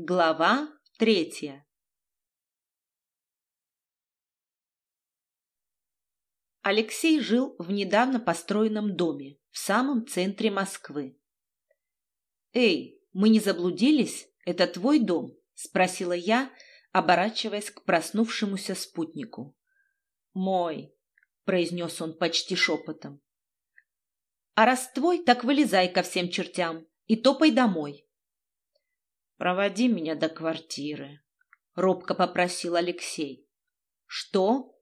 Глава третья Алексей жил в недавно построенном доме в самом центре Москвы. «Эй, мы не заблудились? Это твой дом?» – спросила я, оборачиваясь к проснувшемуся спутнику. «Мой», – произнес он почти шепотом. «А раз твой, так вылезай ко всем чертям и топай домой». «Проводи меня до квартиры», — робко попросил Алексей. «Что?»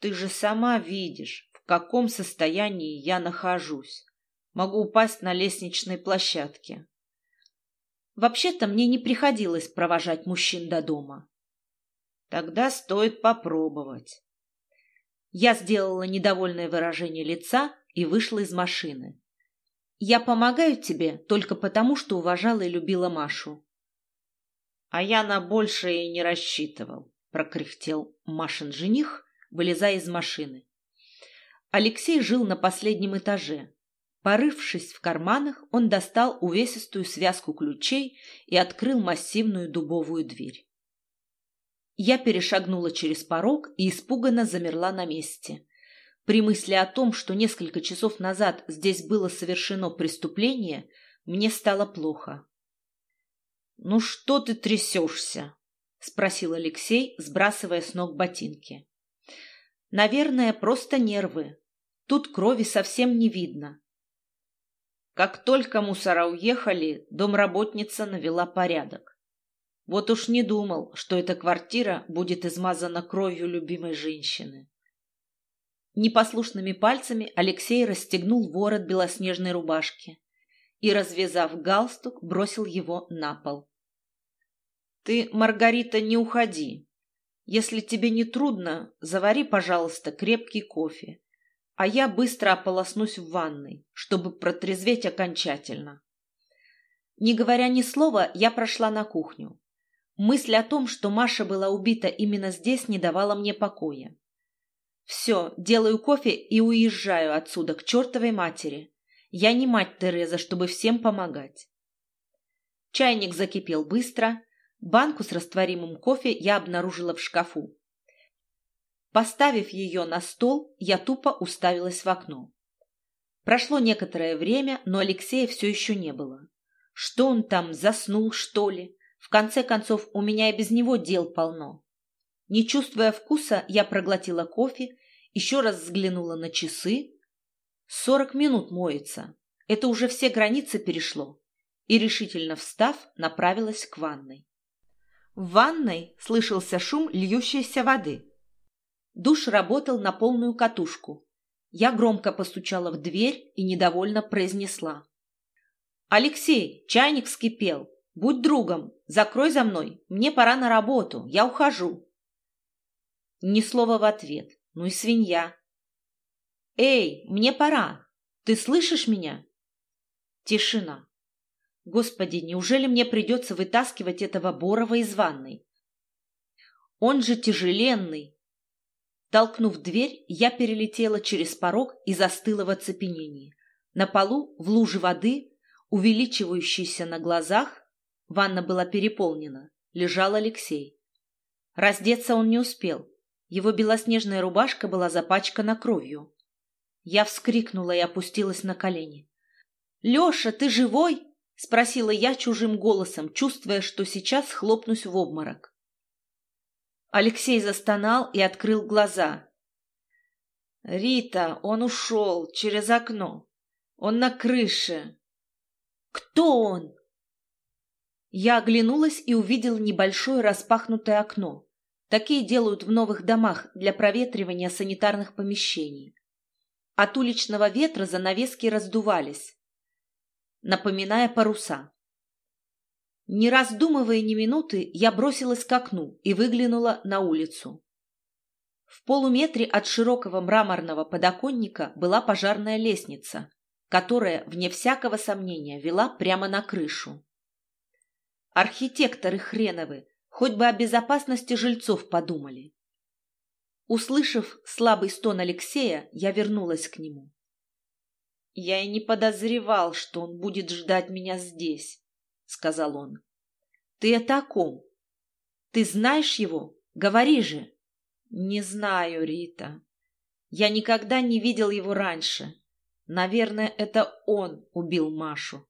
«Ты же сама видишь, в каком состоянии я нахожусь. Могу упасть на лестничной площадке». «Вообще-то мне не приходилось провожать мужчин до дома». «Тогда стоит попробовать». Я сделала недовольное выражение лица и вышла из машины. «Я помогаю тебе только потому, что уважала и любила Машу. А я на большее и не рассчитывал, прокряхтел Машин жених, вылезая из машины. Алексей жил на последнем этаже. Порывшись в карманах, он достал увесистую связку ключей и открыл массивную дубовую дверь. Я перешагнула через порог и испуганно замерла на месте. При мысли о том, что несколько часов назад здесь было совершено преступление, мне стало плохо. «Ну что ты трясешься?» — спросил Алексей, сбрасывая с ног ботинки. «Наверное, просто нервы. Тут крови совсем не видно». Как только мусора уехали, домработница навела порядок. Вот уж не думал, что эта квартира будет измазана кровью любимой женщины. Непослушными пальцами Алексей расстегнул ворот белоснежной рубашки и, развязав галстук, бросил его на пол. «Ты, Маргарита, не уходи. Если тебе не трудно, завари, пожалуйста, крепкий кофе, а я быстро ополоснусь в ванной, чтобы протрезветь окончательно». Не говоря ни слова, я прошла на кухню. Мысль о том, что Маша была убита именно здесь, не давала мне покоя. Все, делаю кофе и уезжаю отсюда к чертовой матери. Я не мать Тереза, чтобы всем помогать. Чайник закипел быстро. Банку с растворимым кофе я обнаружила в шкафу. Поставив ее на стол, я тупо уставилась в окно. Прошло некоторое время, но Алексея все еще не было. Что он там, заснул, что ли? В конце концов, у меня и без него дел полно. Не чувствуя вкуса, я проглотила кофе, еще раз взглянула на часы Сорок минут моется. Это уже все границы перешло. И, решительно встав, направилась к ванной. В ванной слышался шум льющейся воды. Душ работал на полную катушку. Я громко постучала в дверь и недовольно произнесла. «Алексей, чайник вскипел. Будь другом. Закрой за мной. Мне пора на работу. Я ухожу». Ни слова в ответ. Ну и свинья. «Эй, мне пора! Ты слышишь меня?» Тишина. Господи, неужели мне придется вытаскивать этого Борова из ванной? Он же тяжеленный. Толкнув дверь, я перелетела через порог и застыла в оцепенении. На полу, в луже воды, увеличивающейся на глазах, ванна была переполнена, лежал Алексей. Раздеться он не успел. Его белоснежная рубашка была запачкана кровью. Я вскрикнула и опустилась на колени. «Леша, ты живой?» — спросила я чужим голосом, чувствуя, что сейчас хлопнусь в обморок. Алексей застонал и открыл глаза. «Рита, он ушел через окно. Он на крыше». «Кто он?» Я оглянулась и увидела небольшое распахнутое окно. Такие делают в новых домах для проветривания санитарных помещений. От уличного ветра занавески раздувались, напоминая паруса. Не раздумывая ни минуты, я бросилась к окну и выглянула на улицу. В полуметре от широкого мраморного подоконника была пожарная лестница, которая, вне всякого сомнения, вела прямо на крышу. Архитекторы хреновы, хоть бы о безопасности жильцов подумали. Услышав слабый стон Алексея, я вернулась к нему. «Я и не подозревал, что он будет ждать меня здесь», — сказал он. Ты о ком? Ты знаешь его? Говори же. Не знаю, Рита. Я никогда не видел его раньше. Наверное, это он убил Машу.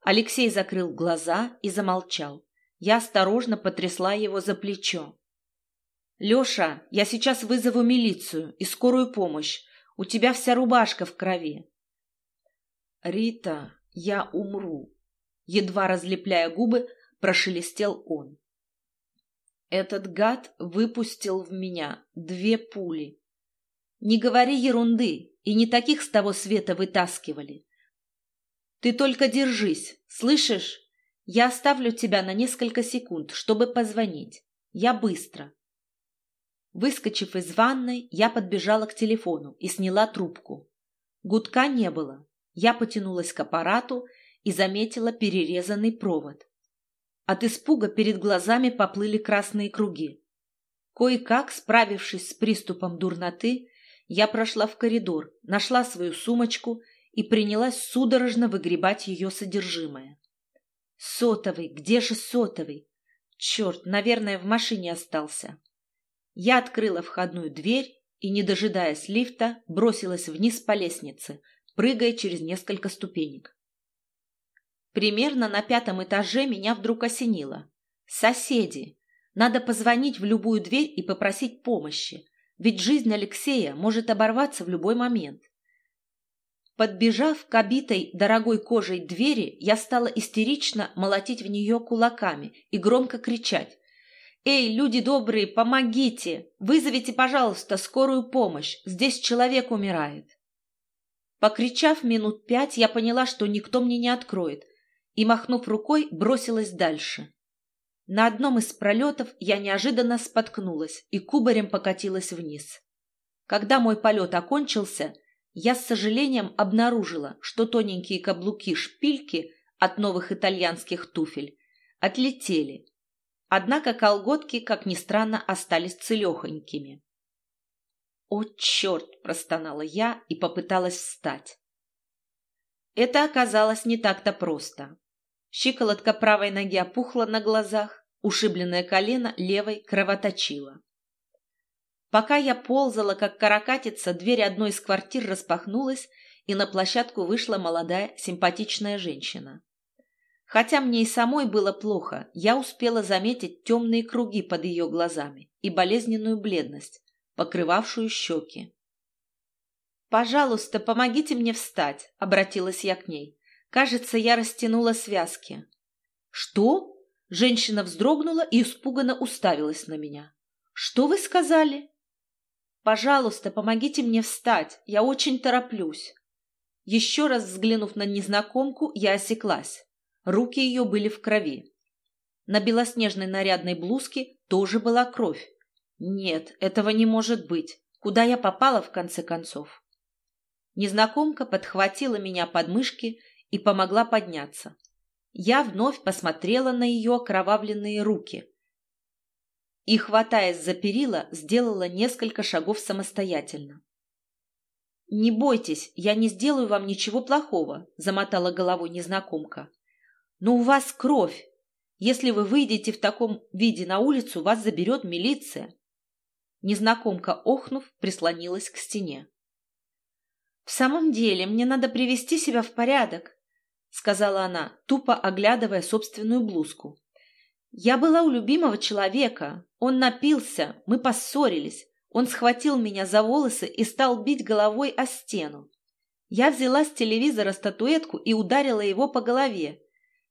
Алексей закрыл глаза и замолчал. Я осторожно потрясла его за плечо. «Леша, я сейчас вызову милицию и скорую помощь. У тебя вся рубашка в крови». «Рита, я умру», — едва разлепляя губы, прошелестел он. Этот гад выпустил в меня две пули. Не говори ерунды, и не таких с того света вытаскивали. Ты только держись, слышишь? Я оставлю тебя на несколько секунд, чтобы позвонить. Я быстро. Выскочив из ванной, я подбежала к телефону и сняла трубку. Гудка не было. Я потянулась к аппарату и заметила перерезанный провод. От испуга перед глазами поплыли красные круги. Кое-как, справившись с приступом дурноты, я прошла в коридор, нашла свою сумочку и принялась судорожно выгребать ее содержимое. Сотовый, где же сотовый? Черт, наверное, в машине остался. Я открыла входную дверь и, не дожидаясь лифта, бросилась вниз по лестнице, прыгая через несколько ступенек. Примерно на пятом этаже меня вдруг осенило. Соседи. Надо позвонить в любую дверь и попросить помощи, ведь жизнь Алексея может оборваться в любой момент. Подбежав к обитой дорогой кожей двери, я стала истерично молотить в нее кулаками и громко кричать «Эй, люди добрые, помогите! Вызовите, пожалуйста, скорую помощь! Здесь человек умирает!» Покричав минут пять, я поняла, что никто мне не откроет, и, махнув рукой, бросилась дальше. На одном из пролетов я неожиданно споткнулась и кубарем покатилась вниз. Когда мой полет окончился, я с сожалением обнаружила, что тоненькие каблуки-шпильки от новых итальянских туфель отлетели, Однако колготки, как ни странно, остались целехонькими. «О, черт!» – простонала я и попыталась встать. Это оказалось не так-то просто. Щиколотка правой ноги опухла на глазах, ушибленное колено левой кровоточило. Пока я ползала, как каракатица, дверь одной из квартир распахнулась, и на площадку вышла молодая симпатичная женщина. Хотя мне и самой было плохо, я успела заметить темные круги под ее глазами и болезненную бледность, покрывавшую щеки. «Пожалуйста, помогите мне встать», — обратилась я к ней. «Кажется, я растянула связки». «Что?» — женщина вздрогнула и испуганно уставилась на меня. «Что вы сказали?» «Пожалуйста, помогите мне встать, я очень тороплюсь». Еще раз взглянув на незнакомку, я осеклась. Руки ее были в крови. На белоснежной нарядной блузке тоже была кровь. Нет, этого не может быть. Куда я попала, в конце концов? Незнакомка подхватила меня под мышки и помогла подняться. Я вновь посмотрела на ее окровавленные руки и, хватаясь за перила, сделала несколько шагов самостоятельно. «Не бойтесь, я не сделаю вам ничего плохого», — замотала головой незнакомка. Но у вас кровь. Если вы выйдете в таком виде на улицу, вас заберет милиция. Незнакомка, охнув, прислонилась к стене. «В самом деле, мне надо привести себя в порядок», — сказала она, тупо оглядывая собственную блузку. «Я была у любимого человека. Он напился, мы поссорились. Он схватил меня за волосы и стал бить головой о стену. Я взяла с телевизора статуэтку и ударила его по голове.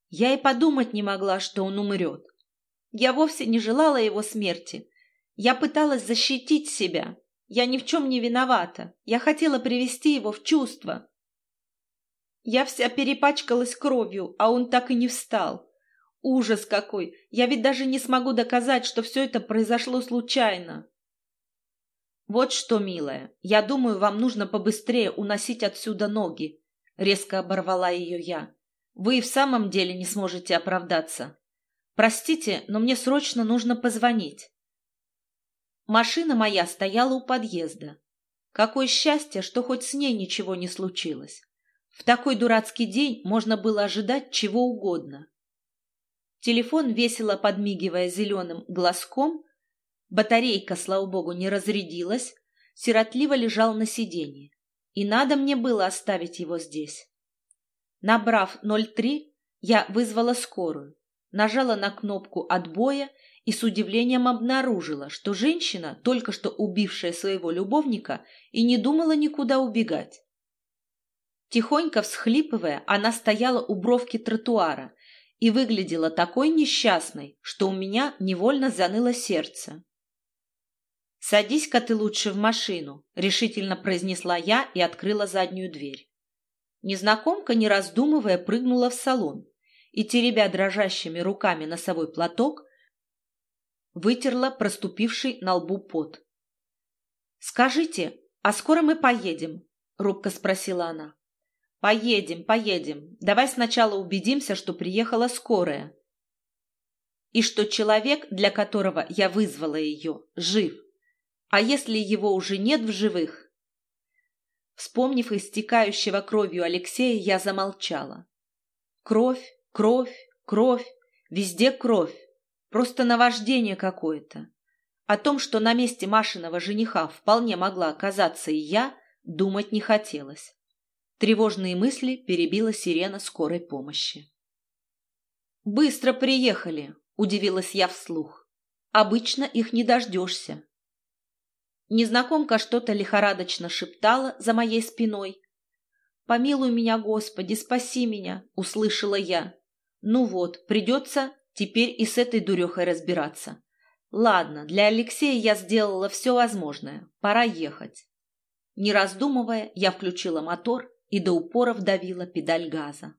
Я и подумать не могла, что он умрет. Я вовсе не желала его смерти. Я пыталась защитить себя. Я ни в чем не виновата. Я хотела привести его в чувство. Я вся перепачкалась кровью, а он так и не встал. Ужас какой! Я ведь даже не смогу доказать, что все это произошло случайно. Вот что, милая, я думаю, вам нужно побыстрее уносить отсюда ноги. Резко оборвала ее я. Вы и в самом деле не сможете оправдаться. Простите, но мне срочно нужно позвонить. Машина моя стояла у подъезда. Какое счастье, что хоть с ней ничего не случилось. В такой дурацкий день можно было ожидать чего угодно. Телефон, весело подмигивая зеленым глазком, батарейка, слава богу, не разрядилась, сиротливо лежал на сиденье. И надо мне было оставить его здесь. Набрав 03, я вызвала скорую, нажала на кнопку отбоя и с удивлением обнаружила, что женщина, только что убившая своего любовника, и не думала никуда убегать. Тихонько всхлипывая, она стояла у бровки тротуара и выглядела такой несчастной, что у меня невольно заныло сердце. «Садись-ка ты лучше в машину», — решительно произнесла я и открыла заднюю дверь. Незнакомка, не раздумывая, прыгнула в салон и, теребя дрожащими руками носовой платок, вытерла проступивший на лбу пот. «Скажите, а скоро мы поедем?» — робко спросила она. «Поедем, поедем. Давай сначала убедимся, что приехала скорая. И что человек, для которого я вызвала ее, жив. А если его уже нет в живых?» Вспомнив истекающего кровью Алексея, я замолчала. Кровь, кровь, кровь, везде кровь. Просто наваждение какое-то. О том, что на месте Машиного жениха вполне могла оказаться и я, думать не хотелось. Тревожные мысли перебила сирена скорой помощи. «Быстро приехали!» – удивилась я вслух. «Обычно их не дождешься». Незнакомка что-то лихорадочно шептала за моей спиной. «Помилуй меня, Господи, спаси меня!» – услышала я. «Ну вот, придется Теперь и с этой дурехой разбираться. Ладно, для Алексея я сделала все возможное. Пора ехать. Не раздумывая, я включила мотор и до упора вдавила педаль газа.